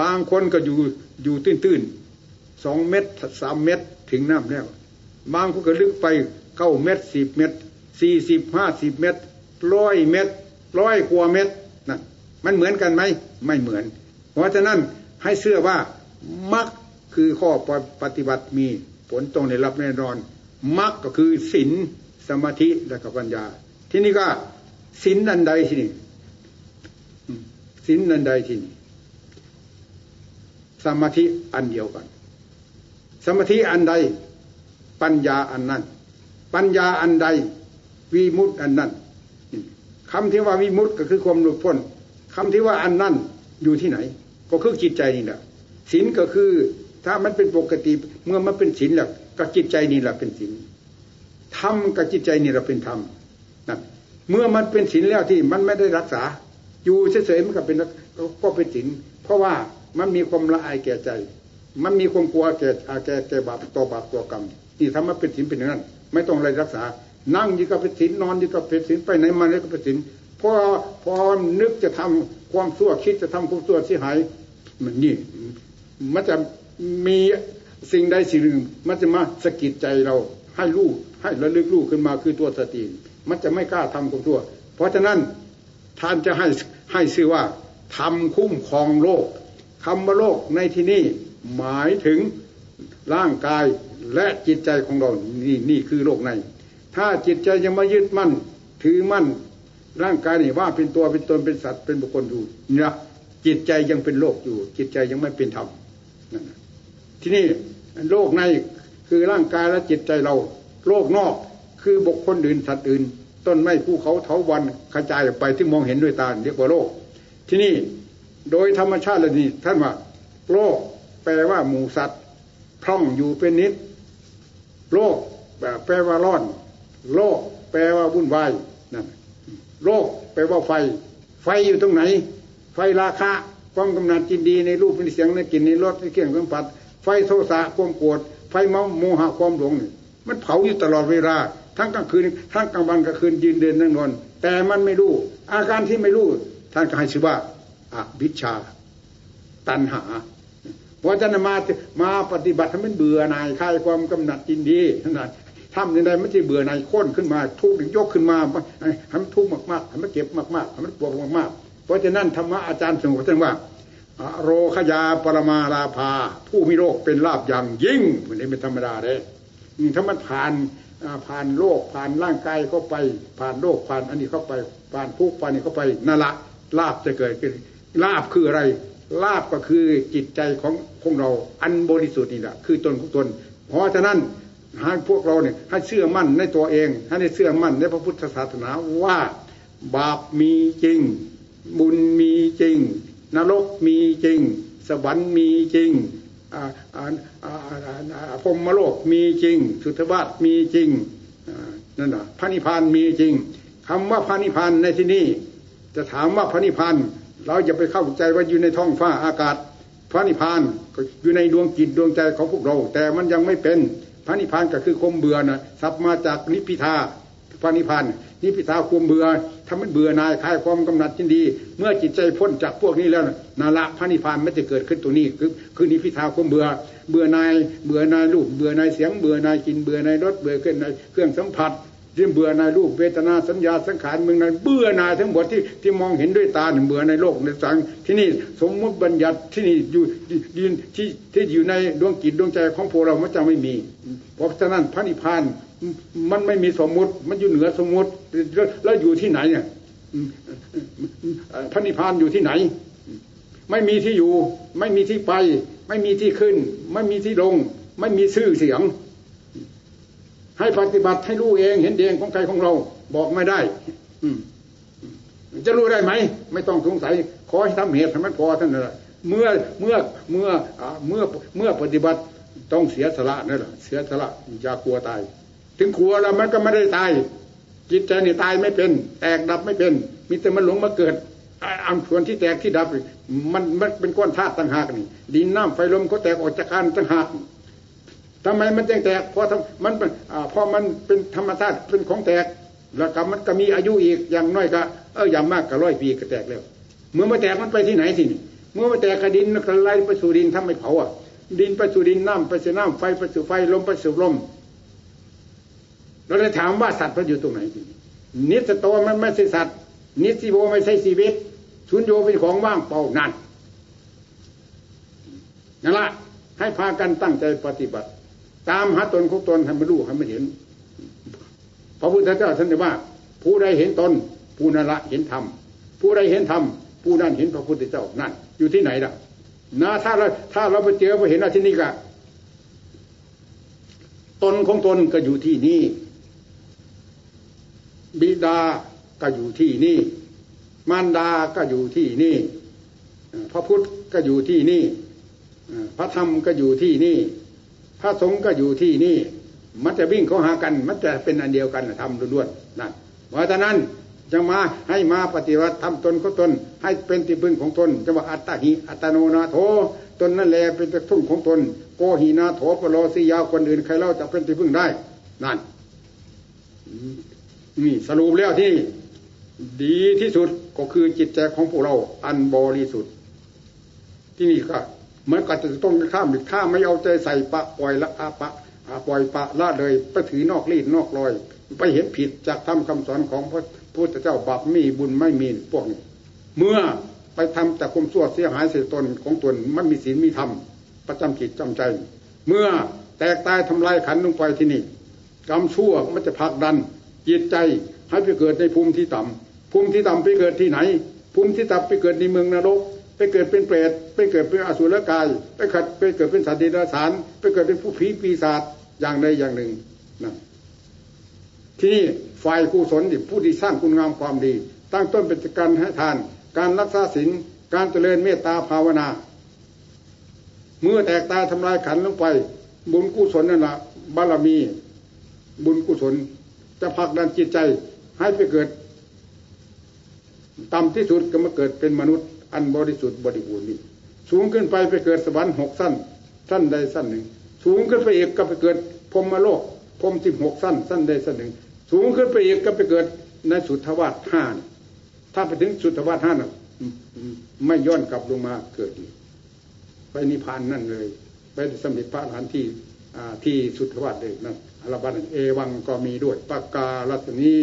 บางคนก็อยู่อยู่ตื้นๆสองเมตรสามเมตรถึงน้ำแล้ว บางคนก็ลึกไปเก้าเมตรสิบเมตรสี่สิบห้าสิบเมตรร้อยเมตรร้อยกว่าเมตรนั่น มันเหมือนกันไหมไม่เหมือน เพราะฉะนั้นให้เชื่อว่ามักคือข้อปฏิบัติมีผลตรงได้รับแน่นอนมักก็คือศีลสมาธิและกับปัญญา ที่นี่ก็สินนันใดที่นี่สินนันใดที่นี่สมาธิอันเดียวกัน สมาธิอันใดปัญญาอันนั้น ปัญญาอันใดวิมุตต์อันนั้นคำที่ว่าวิมุตต์ก็คือความหลุดพ้น คำที่ว่าอันนั้นอยู่ที่ไหน ก็คือจิตใจนี่แหละศีลก็คือถ้ามันเป็นปกติเมื่อมันเป็นศีลแล้วก็จิตใจนี่แหละเป็นศีลธรรมกับจิตใจนี่เราเป็นธรรมนั่นเมื่อมันเป็นศีลแล้วที่มันไม่ได้รักษา อยู่เฉยๆมันก็เป็นก็เป็นศีลเพราะว่ามันมีความละอายแก่ใจ มันมีความกลัวแก่แก่แก่บาปตัวบาปตัวกรรมที่ทำมาเป็นศีลเป็นอย่างนั้น ไม่ต้องอะไรรักษา นั่งยี่ก็เป็นศีลนอนยี่ก็เป็นศีลไปไหนมาไหนก็เป็นศีล พอพอนึกจะทำความชั่วคิดจะทำความชั่วเสียหายมันนี่มันจะมีสิ่งใดสิ่งหนึ่ง มันจะมาสะกิดใจเราให้รู้ให้ระลึกรู้ขึ้นมาคือตัวสติมันจะไม่กล้าทำความชั่ว เพราะฉะนั้นท่านจะให้ให้ชื่อว่าทำคุ้มครองโลกคำว่าโลกในที่นี้หมายถึงร่างกายและจิตใจของเรานี่นี่คือโลกใน ถ้าจิตใจยังม่ยึดมั่น ถือมั่น ร่างกายนี่ว่าเป็นตัวเป็นตนเป็นสัตว์เป็นบุคคลอยู่เนี่ยจิตใจยังเป็นโลกอยู่ จิตใจยังไม่เป็นธรรมที่นี่โลกในคือร่างกายและจิตใจเรา โลกนอกคือบุคคลอื่นสัตว์อื่น ต้นไม้ภูเขาเถาวันกระจายออกไปที่มองเห็นด้วยตาเรียกว่าโลก ที่นี่โดยธรรมชาติเลยนี่ท่านว่า โลกแปลว่าหมูสัตว์พร่องอยู่เป็นนิด โลกแปลว่าร้อน โลกแปลว่าวุ่นวาย โลกแปลว่าไฟ ไฟอยู่ตรงไหน ไฟราคะความกำนัดจินดีในรูปในเสียงในกลิ่นในรสในเครื่องสัมผัส ไฟโทสะความโกรธไฟเมาโมหะความหลงมันเผาอยู่ตลอดเวลา ทั้งกลางคืนทั้งกลางวันกลางคืนยืนเดินนั่งนอน แต่มันไม่รู้ อาการที่ไม่รู้ท่านก็ให้ชื่อว่าอวิชชา ตัณหาเพอจะนมามาปฏิบัติทำให้เบื่อหน่ายคลายความกำหนัดจินดีขนาด ทำยังไงมันจะเบื่อหน่ายค้นขึ้นมา ทุกข์ยกขึ้นมาให้มันทุกข์มากๆให้มันเก็บมากๆให้มันปวดมากๆ เพราะฉะนั้นธรรมะอาจารย์สงฆ์ท่านว่าโรคยาปรมาลาภา ผู้มีโรคเป็นลาบอย่างยิ่งมันนี้เป็นธรรมดาเลยถ้ามันผ่านผ่านโรคผ่านร่างกายเข้าไป ผ่านโรคผ่านอันนี้เข้าไปผ่านทุกข์ผ่านนี้เข้าไปนั่นละลาบจะเกิดขึ้นลาบคืออะไรลาบก็คือจิตใจของของเราอันบริสุทธิ์นี่แหละคือตนของตน เพราะฉะนั้น ให้พวกเราเนี่ยให้เชื่อมั่นในตัวเอง ให้ได้เชื่อมั่นในพระพุทธศาสนาว่าบาปมีจริง บุญมีจริง นรกมีจริง สวรรค์มีจริงพรมมโลกมีจริง สุทธวาสมีจริงนั่นแหะพระนิพพานมีจริงคำว่าพระนิพพานในที่นี้จะถามว่าพระนิพพานเราจะไปเข้าใจว่าอยู่ในท้องฟ้าอากาศ พระนิพพานก็อยู่ในดวงจิตดวงใจของพวกเรา แต่มันยังไม่เป็น พระนิพพานก็คือความเบื่อนะสับมาจากนิพิทาพระนิพพานนิพิทาความเบื่อทำให้เบื่อนายคลายความกำหนัดจินดี เมื่อจิตใจพ้นจากพวกนี้แล้วนาละพระนิพพานไม่จะเกิดขึ้นตัวนี้คือคือนิพิทาความเบื่อ เบื่อนายเบื่อนายรูปเบื่อนายเสียงเบื่อนายกินเบื่อนายรสเบื่อเครื่องในเครื่องสัมผัส ที่เบื่อในรูปเวทนาสัญญาสังขารมึงนั้นเบื่อนายทั้งหมดที่ที่มองเห็นด้วยตาเบื่อในโลกในสังที่นี่สมมติบัญญัติที่นี่อยู่ยืนที่ที่อยู่ในดวงจิตดวงใจของพวกเรามันจะไม่มี เพราะฉะนั้นพระนิพพานมันไม่มีสมมุติมันอยู่เหนือสมมุติแล้วอยู่ที่ไหนเนี่ยพระนิพพานอยู่ที่ไหน ไม่มีที่อยู่ ไม่มีที่ไป ไม่มีที่ขึ้น ไม่มีที่ลง ไม่มีชื่อเสียง ให้ปฏิบัติให้รู้เองเห็นเองของใครของเรา บอกไม่ได้ อืจะรู้ได้ไหม ไม่ต้องสงสัย ขอให้ทำเหตุทำมันพอท่านน่ะเมื่อเมื่อเมื่อเมื่อเมื่อปฏิบัติต้องเสียสละนั่นแหละเสียสละอย่ากลัวตาย ถึงกลัวแล้วมันก็ไม่ได้ตาย จิตใจนี่ตายไม่เป็น แตกดับไม่เป็น มีแต่มันหลงมาเกิดอันส่วนที่แตกที่ดับ มันมันเป็นก้อนธาตุต่างหากนี่ดินน้ำไฟลมก็แตกออกจากกันต่างหาก ทำไมมันจึงแตกเพราะมันพราะมันเป็นธรรมชาติเป็นของแตก แล้วก็มันก็มีอายุอีกอย่างน้อยก็เอออย่างมากก็ร้อยปีก็แตกแล้ว เมื่อมาแตกมันไปที่ไหนสิเมื่อมาแตกกระดินกระไรไปสู่ดินทำไม่เผาอะดินไปสู่ดินน้ำไปสู่น้ำไฟไปสู่ไฟลมไปสู่ลมเราเลยถามว่าสัตว์มันอยู่ตรงไหนนิสโตมันไม่ใช่สัตว์ นิสิโบไม่ใช่ชีวิตสุญโยเป็นของว่างเปล่านั่นนั่นละให้พากันตั้งใจปฏิบัติ ตามหาตนของตนให้มันรู้ให้มันเห็น พระพุทธเจ้าท่านว่า ผู้ใดเห็นตนผู้นั้นละเห็นธรรมผู้ใดเห็นธรรมผู้นั้นเห็นพระพุทธเจ้านั่น อยู่ที่ไหนล่ะนะถ้าเราถ้าเราไปเจอไปเห็นอะไรที่นี่ก็ตนของตนก็อยู่ที่นี่ บิดาก็อยู่ที่นี่ มารดาก็อยู่ที่นี่พระพุทธก็อยู่ที่นี่พระธรรมก็อยู่ที่นี่ ระสงฆ์ก็อยู่ที่นี่ มันจะวิ่งเข้าหากัน มันจะเป็นอันเดียวกันทำล้วนๆนั่นเพราะฉะนั้นจะมาให้มาปฏิวัติทำตนก็ตน ให้เป็นที่พึ่งของตนจะว่าอัตตาหิอัตโนนาโถตนนั่นแหละเป็นที่พึ่งของตน โกหินาโถปโลสียาวคนอื่นใครเล่าจะเป็นที่พึ่งได้ นั่นนี่สรุปแล้วที่ดีที่สุดก็คือจิตใจของพวกเราอันบริสุทธิ์ที่นี่ก็ เหมือนกับจะต้องข้ามถ้าไม่เอาใจใส่ปะปล่อยละอาปะปล่อยปะละเลยไปถือนอกรีดนอกรอย ไปเห็นผิดจากทำคำสอนของพระพุทธเจ้าบาปมีบุญไม่มีพวกนี้เมื่อไปทำแต่คุมสั่วเสียหายเสียตนของตนมันมีศีลมีธรรมประจำจิตจำใจ เมื่อแตกตายทำลายขันลงไปที่นี่กรรมชั่วมันจะผลักดันจิตใจให้ไปเกิดในภูมิที่ต่ำภูมิที่ต่ำไปเกิดที่ไหน ภูมิที่ต่ำไปเกิดในเมืองนรก ไปเกิดเป็นเปรตไปเกิดเป็นอสุรกายไปขัดไปเกิดเป็นสัตว์เดรัจฉาน ไปเกิดเป็นผู้ผีปีศาจอย่างใดอย่างหนึ่งนะที่นี่ฝ่ายกุศลผู้ที่สร้างคุณงามความดี ตั้งต้นเป็นการให้ทาน การรักษาศีลการเจริญเมตตาภาวนามเมื่อแตกตาทำลายขันลงไป บุญกุศลนั่นละบารมี บุญกุศล จะผลักดันจิตใจให้ไปเกิดต่ำที่สุดก็มาเกิดเป็นมนุษย์ อันบริสุทธิ์บริบูรณ์นี้ สูงขึ้นไปไปเกิดสวรรค์หกสั้น สั้นใดสั้นหนึ่ง สูงขึ้นไปอีกก็ไปเกิดพรมโลกพรมสิบหกสั้น สั้นใดสั้นหนึ่ง สูงขึ้นไปอีกก็ไปเกิดในสุทธวาสห้าถ้าไปถึงสุทธวาสห้านไม่ย้อนกลับลงมาเกิดอีกไปนิพพานนั่นเลยไปสมิทพระอรหันต์ที่ที่สุทธวาสเลยนั่นอรบันเอวังก็มีด้วยปากกาลัตนี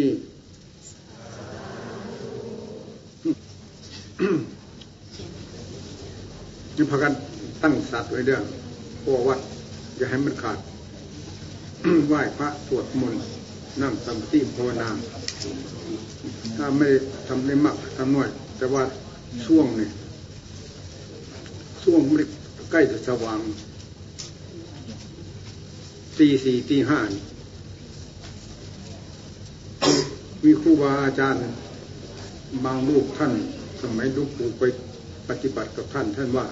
นี่พากันตั้งสัตว์ไว้เรื่องพอวัดอย่าให้มันขาดไหว้พระสวดมนต์นั่งสมาธิภาวนาถ้าไม่ทำได้มากทำน้อย แต่ว่าช่วงนี่ช่วงมันใกล้จะสว่างตีสี่ตีห้ามีครูบาอาจารย์บางรูปท่าน สมัยลูกปู่ไปปฏิบัติกับท่านท่านว่า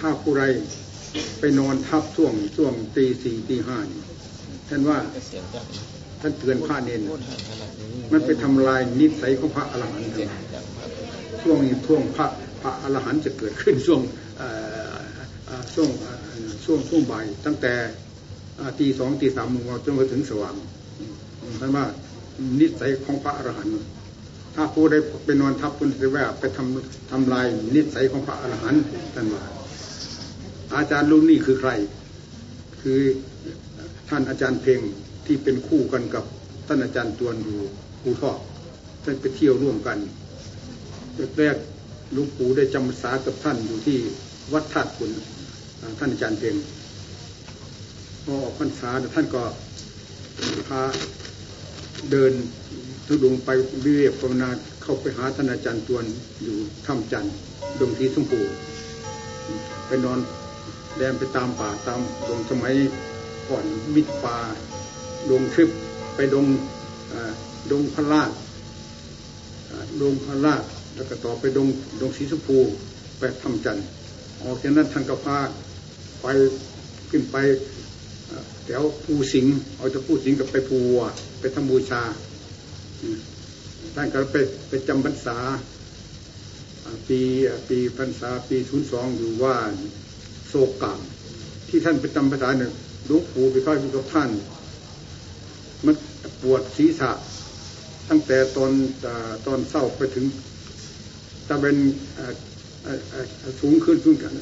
ถ้าผู้ใดไปนอนทับช่วงช่วงตีสี่ตีห้าท่านว่าท่านเตือนพระเนนมันไปทำลายนิสัยของพระอรหันต์ช่วงนี้ช่วงพระพระอรหันต์จะเกิดขึ้นช่วงช่วงช่วงช่วงบ่ายตั้งแต่ตีสองตีสามโมงจนถึงสว่างท่านว่านิสัยของพระอรหันต์ถ้าผู้ได้ไปนอนทับคุณจะว่าไปทำทำลายนิสัยของพระอรหันต์ท่านว่า อาจารย์รุ่นนี้คือใคร คือท่านอาจารย์เพ่งที่เป็นคู่กันกับท่านอาจารย์ตวนอยู่ภูทอกท่านไปเที่ยวร่วมกันแรกลุงปู่ได้จำพรรษากับท่านอยู่ที่วัดธาตุคุณท่านอาจารย์เพ่งพอออกพรรษาท่านก็พาเดินทุดงไปวิเวกภาวนาเข้าไปหาท่านอาจารย์ตวนอยู่ถ้ำจันทร์ดงที่สมปูไปนอน แดนไปตามป่าตามดงสมัยก่อนมิดป่าดงทริปไปดงดงพระราชดงพระราชแล้วก็ต่อไปดงดงสีสพูไปทำจันทร์ออกจากนั้นทางกระพาไปขึ้นไปแถวภูสิงห์เอาจะภูสิงห์กับไปภูวัวไปทำบูชาท่านก็ไปไปจำพรรษาปีปีพรรษาปีศูนย์สองอยู่ว่า โศกกามที่ท่านไปจำพรรษาหนึ่งลุงปู่ไปเข้าอยู่กับท่าน มันปวดศีรษะ ตั้งแต่ตอนตอนเศร้าไปถึงตะเป็นสูงขึ้นสูงกัน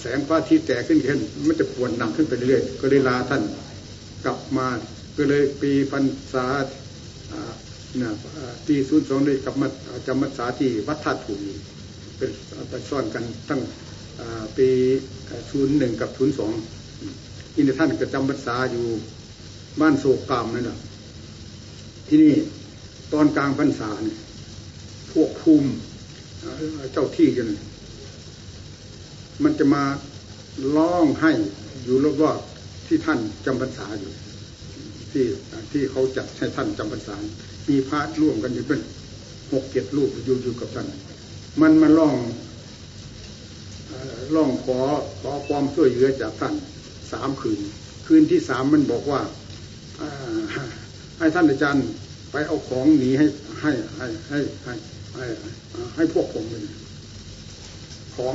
แสงพระอาทิตย์แตกขึ้นขึ้นมันจะปวดหนักขึ้นไปเรื่อยก็เลยลาท่านกลับมาก็เลยปีพรรษาปีศูนย์สองเลยกลับมาจำพรรษาที่วัดธาตุถุงเป็นไปซ่อนกันตั้ง ปีศูนย์หนึ่งกับศูนย์สองอินท่านก็จำพรรษาอยู่บ้านโศกกามนั่นแหละที่นี่ตอนกลางพรรษาเนี่ยพวกภูมิเจ้าที่กันมันจะมาร้องให้อยู่รอบๆที่ท่านจำพรรษาอยู่ ที่ที่เขาจัดให้ท่านจำพรรษา มีพระร่วมกันอยู่เป็นหกเจ็ดรูปอยู่อยู่กับท่าน มันมาร้อง ร้องขอขอความช่วยเหลือจากท่านสามคืน คืนที่สามมันบอกว่าให้ท่านอาจารย์ไปเอาของหนีให้ให้ให้ให้ให้ให้ให้พวกผมเลยของ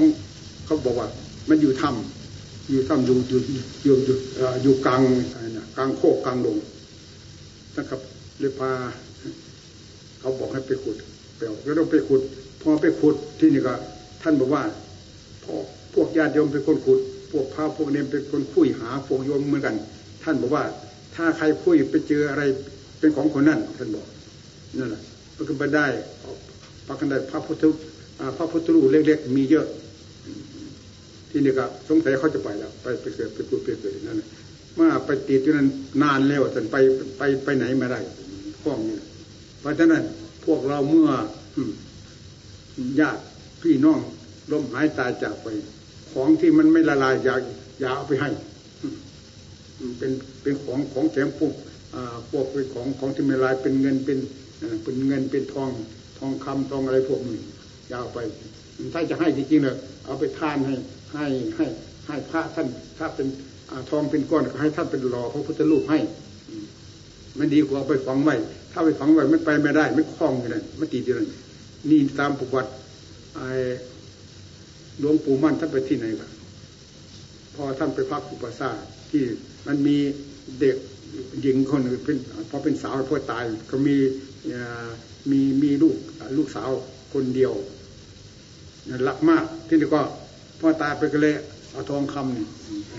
เขาบอกว่า มันอยู่ถ้ำอยู่ถ้ำอยู่อยู่อยู่อยู่อยู่กลางกลางโคกกลางลงนะครับเลยพาเขาบอกให้ไปขุดไปออกแล้วต้องไปขุด พอไปขุดที่นี่ก็ ท่านบอกว่า พอพวกญาติโยมเป็นคนขุด พวกพระพวกเนมเป็นคนคุยหาพวกโยมเหมือนกัน ท่านบอกว่า ถ้าใครคุยไปเจออะไรเป็นของคนนั้นท่านบอกนั่นแหละมันก็ไปได้พักกันได้พระพุทธพระพุทธรูปเล็กๆ มีเยอะ ที่นี่ก็สงสัยเขาจะไปแล้ว ไปไปเกิดไปพูดไปเกิดนั่นมื่อไปติดที่นั้นนานแล้วจนไปไปไปไหนไมาได้ข้องนี้เพราะฉะนั้นพวกเราเมื่อญาติพี่น้อง ล้มหายตายจากไป ของที่มันไม่ละลายอย่าอย่าเอาไปให้เป็นเป็นของของแถมพวกพวกเป็นของของที่ไม่ลายเป็นเงินเป็นเป็นเงินเป็นทองทองคำทองอะไรพวกนี้ยาวไป ถ้าจะให้จริงๆเลยเอาไปทานให้ให้ให้ให้พระท่านถ้าเป็นทองเป็นก้อนก็ให้ท่านเป็นหล่อพระพุทธรูปให้มันดีกว่าไปฝังไว้ถ้าไปฝังไว้มันไปไม่ได้ไม่คล้องอยู่นั่นมันติดอยู่นั่นนี่ตามประวัติไอ หลวงปู่มั่นท่านไปที่ไหนกันพอท่านไปพักอุปสาที่มันมีเด็กหญิงคนหนึ่งเป็นพอเป็นสาวพอตายก็มีมีมีลูกลูกสาวคนเดียวรักมากที่นี่ก็พ่อตายไปก็เลยเอาทองคำนี่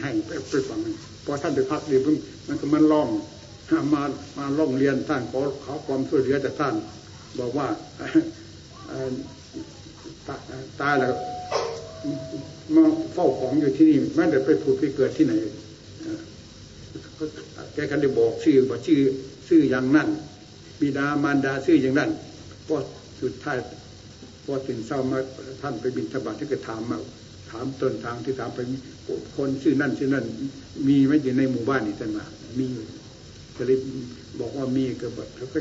ให้ไปไปฝังพอท่านไปพักดีเพิ่งมันก็มันล่องมามาล่องเรียนท่านขอเขาความช่วยเหลือจากท่าน บอกว่าตายแล้ว มาเฝ้าของอยู่ที่นี่แม้แต่ไปผุดไปเกิดที่ไหนแกก็ได้บอกชื่อว่าชื่อชื่ออย่างนั้นบิดามารดาชื่ออย่างนั้นพอสุดท้ายพอถึงเศร้ามาท่านไปบินธบาตที่ก็ถามมาถามต้นทางที่ถามไปคนชื่อนั่นชื่อนั่นมีไหมอยู่ในหมู่บ้านนี่ท่านมามีก็เลยบอกว่ามีก็แบบเขาไป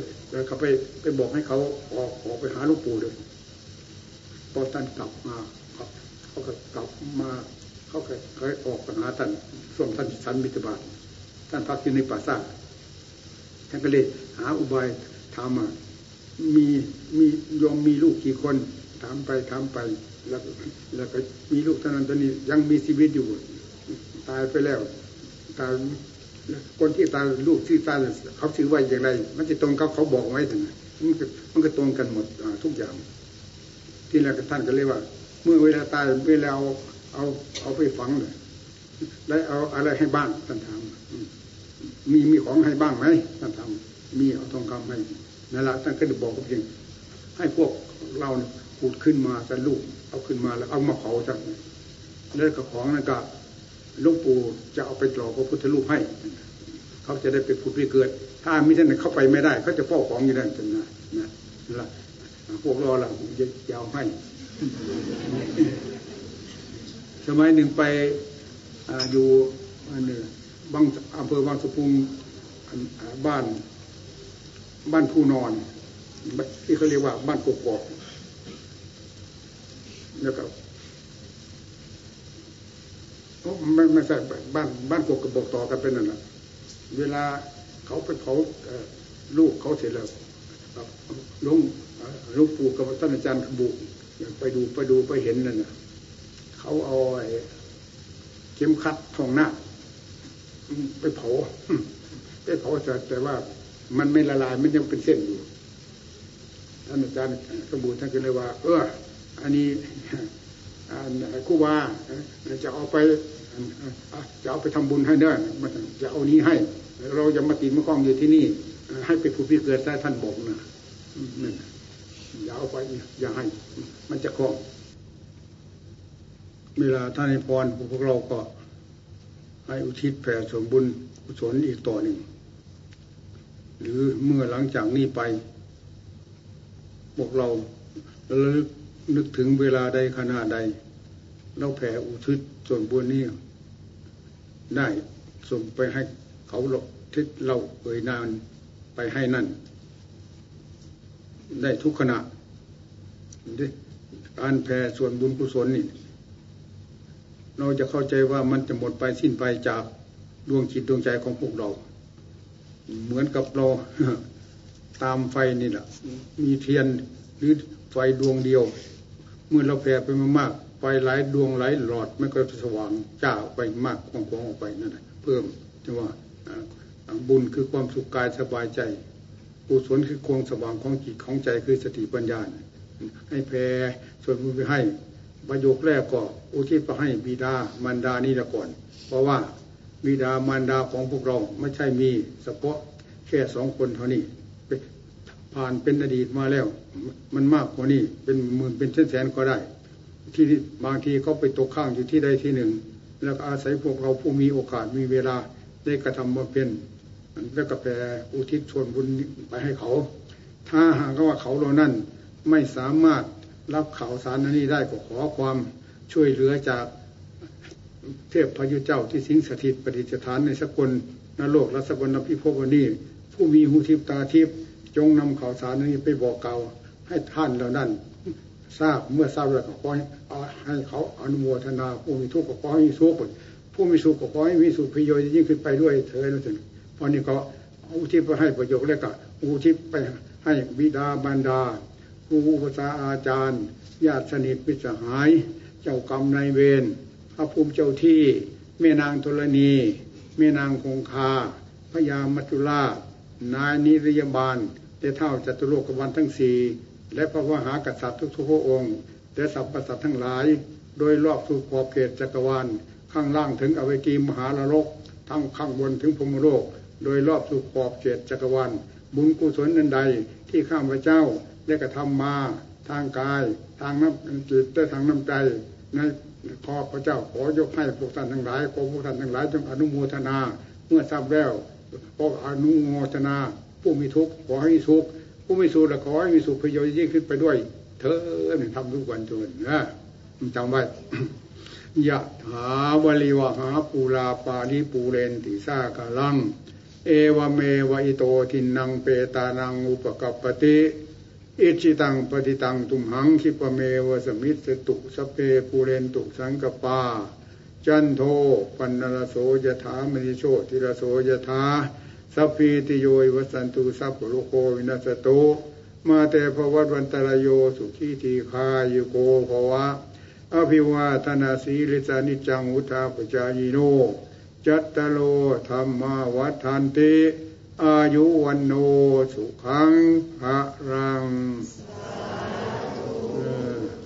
เขาไปไปบอกให้เขาออกออกไปหาลูกปู่เลยพอท่านกลับมา เขาก็กลับมาเขาก็เคยออกไปหาท่านส่งท่านสันมิตรบาทท่านพักอยู่ในป่าซ่าท่านก็เลยหาอุบายถามมามีมียอมมีลูกกี่คนถามไปถามไป แล้วแล้วก็มีลูกเท่านั้นตอนนี้ยังมีชีวิตอยู่ ตายไปแล้วตายคนที่ตายลูกที่ตายเขาชื่อว่าอย่างไร มันจะตรงกับเขาบอกไว้ถึงมันก็มันก็ตรงกันหมดทุกอย่าง ที่แล้วท่านก็เลยว่า เมื่อเวลาตายเวลาเอาเอาเอาไปฝังเลยแล้เอาอะไรให้บ้างท่านถามมีมีของให้บ้างไหมท่านถามมีเอาทองคำให้นั่นแหละท่านก็จะบอกกับเพียงให้พวกเราขุดขึ้นมาแต่ลูกเอาขึ้นมาแล้วเอามาเผาจังแล้วก็ของนั่นก็ลูกปู่จะเอาไปหล่อพระพุทธรูปให้ เขาจะได้ไปผุดไปเกิด ถ้ามิฉะนั้นเข้าไปไม่ได้ เขาจะเฝ้าของอยู่นั่นจนนะนะละพวกเราล่ะจะยาวให้ สมัยหนึ่งไปออยู่อันนี้บางอำเภอบางสะพุงบ้านบ้านผู้นอน ที่เขาเรียกว่าบ้านกกอกแล้วก็ไม่ไม่ใช่บ้านบ้านกกกบอกต่อกันเป็นนั่นแหละเวลาเขาไปเผาลูกเขาเสร็จแล้วลุงลุงปู่กับท่านอาจารย์ขบุ ไปดูไปดูไปเห็นนั่นนะเขาเอาเข็มขัดทองหน้าไปเผาไปเผาแต่แต่ว่ามันไม่ละลายมันยังเป็นเส้นอยู่ท่านอาจารย์สมบูรณ์ท่านก็เลยว่า เออ อันนี้คู่ว่าจะเอาไปจะเอาไปทำบุญให้เด้อจะเอานี้ให้ เราจะมาตีมะข้องอยู่ที่นี่ ให้ไปผูกพิเกิดได้ท่านบอกนะนั่น อย่าเอาไปอย่าให้ มันจะคล้อง เวลาท่านให้พรพวกเราก็ ให้อุทิศแผ่ส่วนบุญกุศลอีกต่อหนึ่ง หรือเมื่อหลังจากนี้ไป พวกเราระลึกนึกถึงเวลาใดขณะใด เราแผ่อุทิศส่วนบุญนี้ได้ส่งไปให้เขาทิศเราเอ่ยนานไปให้นั่น ได้ทุกขณะการแผ่ส่วนบุญกุศลนี่ เราจะเข้าใจว่ามันจะหมดไปสิ้นไปจากดวงจิตดวงใจของพวกเรา เหมือนกับเราตามไฟนี่แหละมีเทียนหรือไฟดวงเดียว เมื่อเราแผ่ไปมากๆไฟหลายดวงหลายหลอดไม่ก็สว่างจ้าไปมากกว้างๆออกไปนั่นแหละเพิ่มจะว่าบุญคือความสุขกายสบายใจ กุศลคือความสว่างของจิตของใจคือสติปัญญาให้แผ่ส่วนบุญไปให้ประโยคแรกก็อุทิศไปให้บิดามารดานี่ละก่อน เพราะว่าบิดามารดาของพวกเราไม่ใช่มีเฉพาะแค่สองคนเท่านี้ผ่านเป็นอดีตมาแล้ว มันมากกว่านี้เป็นหมื่นเป็นแสนแสนก็ได้ ที่บางทีเขาไปตกข้างอยู่ที่ใดที่หนึ่ง แล้วอาศัยพวกเราผู้มีโอกาสมีเวลาได้กระทำมาเป็น แล้วก็แผ่อุทิศชวนบุญไปให้เขา ถ้าหากว่าเขาเหล่านั้นไม่สามารถรับข่าวสารนี้ได้ก็ขอความช่วยเหลือจากเทพพยุเจ้าที่สิงสถิตปฏิสถานในสกลนโลกและสกลนพิภพวันนี้ ผู้มีหูทิพตาทิพจงนำข่าวสารนี้ไปบอกเก่าให้ท่านเหล่านั้นทราบเมื่อทราบแล้วก็ขอให้เขาอนุโมทนาผู้มีทุกข์ก็ขอให้มีสุขผู้มีสุขก็ขอให้มีสุขพิโยยิ่งขึ้นไปด้วยเถิดนะถึง อันนี้ก็อุทิศไปให้ประโยชน์แล้วก็อุทิศไปให้บิดาบรรดาครูภาษาอาจารย์ญาติสนิทมิตรสหาย เจ้ากรรมนายเวรพระภูมิเจ้าที่แม่นางธรณีแม่นางคงคาพญามัจจุราชนายนิรยาบาลได้เท่าจัตุโลกวันทั้งสี่และพระวหากษัตริย์ทุกๆพระองค์และสรรพสัตว์ทั้งหลาย โดยรอบสู่ขอบเขตจักรวาลข้างล่างถึงอเวกีมหาลรกทั้งข้างบนถึงพรมโลก โดยรอบสู่ขอบเขตจักรวาลบุญกุศลนันใดที่ข้าพเจ้าได้กระทำมาทางกาย ทางน้ำจิตและทางน้ำใจในขอพระเจ้าขอยกให้พวกท่านทั้งหลายขอพวกท่านทั้งหลายจงอนุโมทนา เมื่อทราบแล้วขออนุโมทนา ผู้มีทุกข์ขอให้มีสุขผู้มีสุขละขอให้มีสุขพยอยยิ่งขึ้นไปด้วย เธอหนึ่งทำทุกวันจนนะจำไว้ยะถาวลิวหาปูลาปาลิปูเรนติสากาลัง เอวะเมวะ อิโตทินนังเปตานังอุปะกัปปะติอิจฉิตังปัตถิตังตุมหัง ขิปปะเมวะ สะมิชฌะตุ สัพเพ ปูเรนตุสังกัปปา จันโทปัณณะระโส ยะถา มะณิโชติระโส ยะถาสัพพีติโย วิวัชชันตุสัพพะโรโควินัสสะตุ มาเต ภะวัตวันตะราโยสุขีทีฆายุโก ภะวะ อะภิวาทะนะสีลิสสะ นิจจัง วุฑฒาปะจายิโน จัตตโลธรรมาวัฏันติอายุวันโนสุขังภะรัง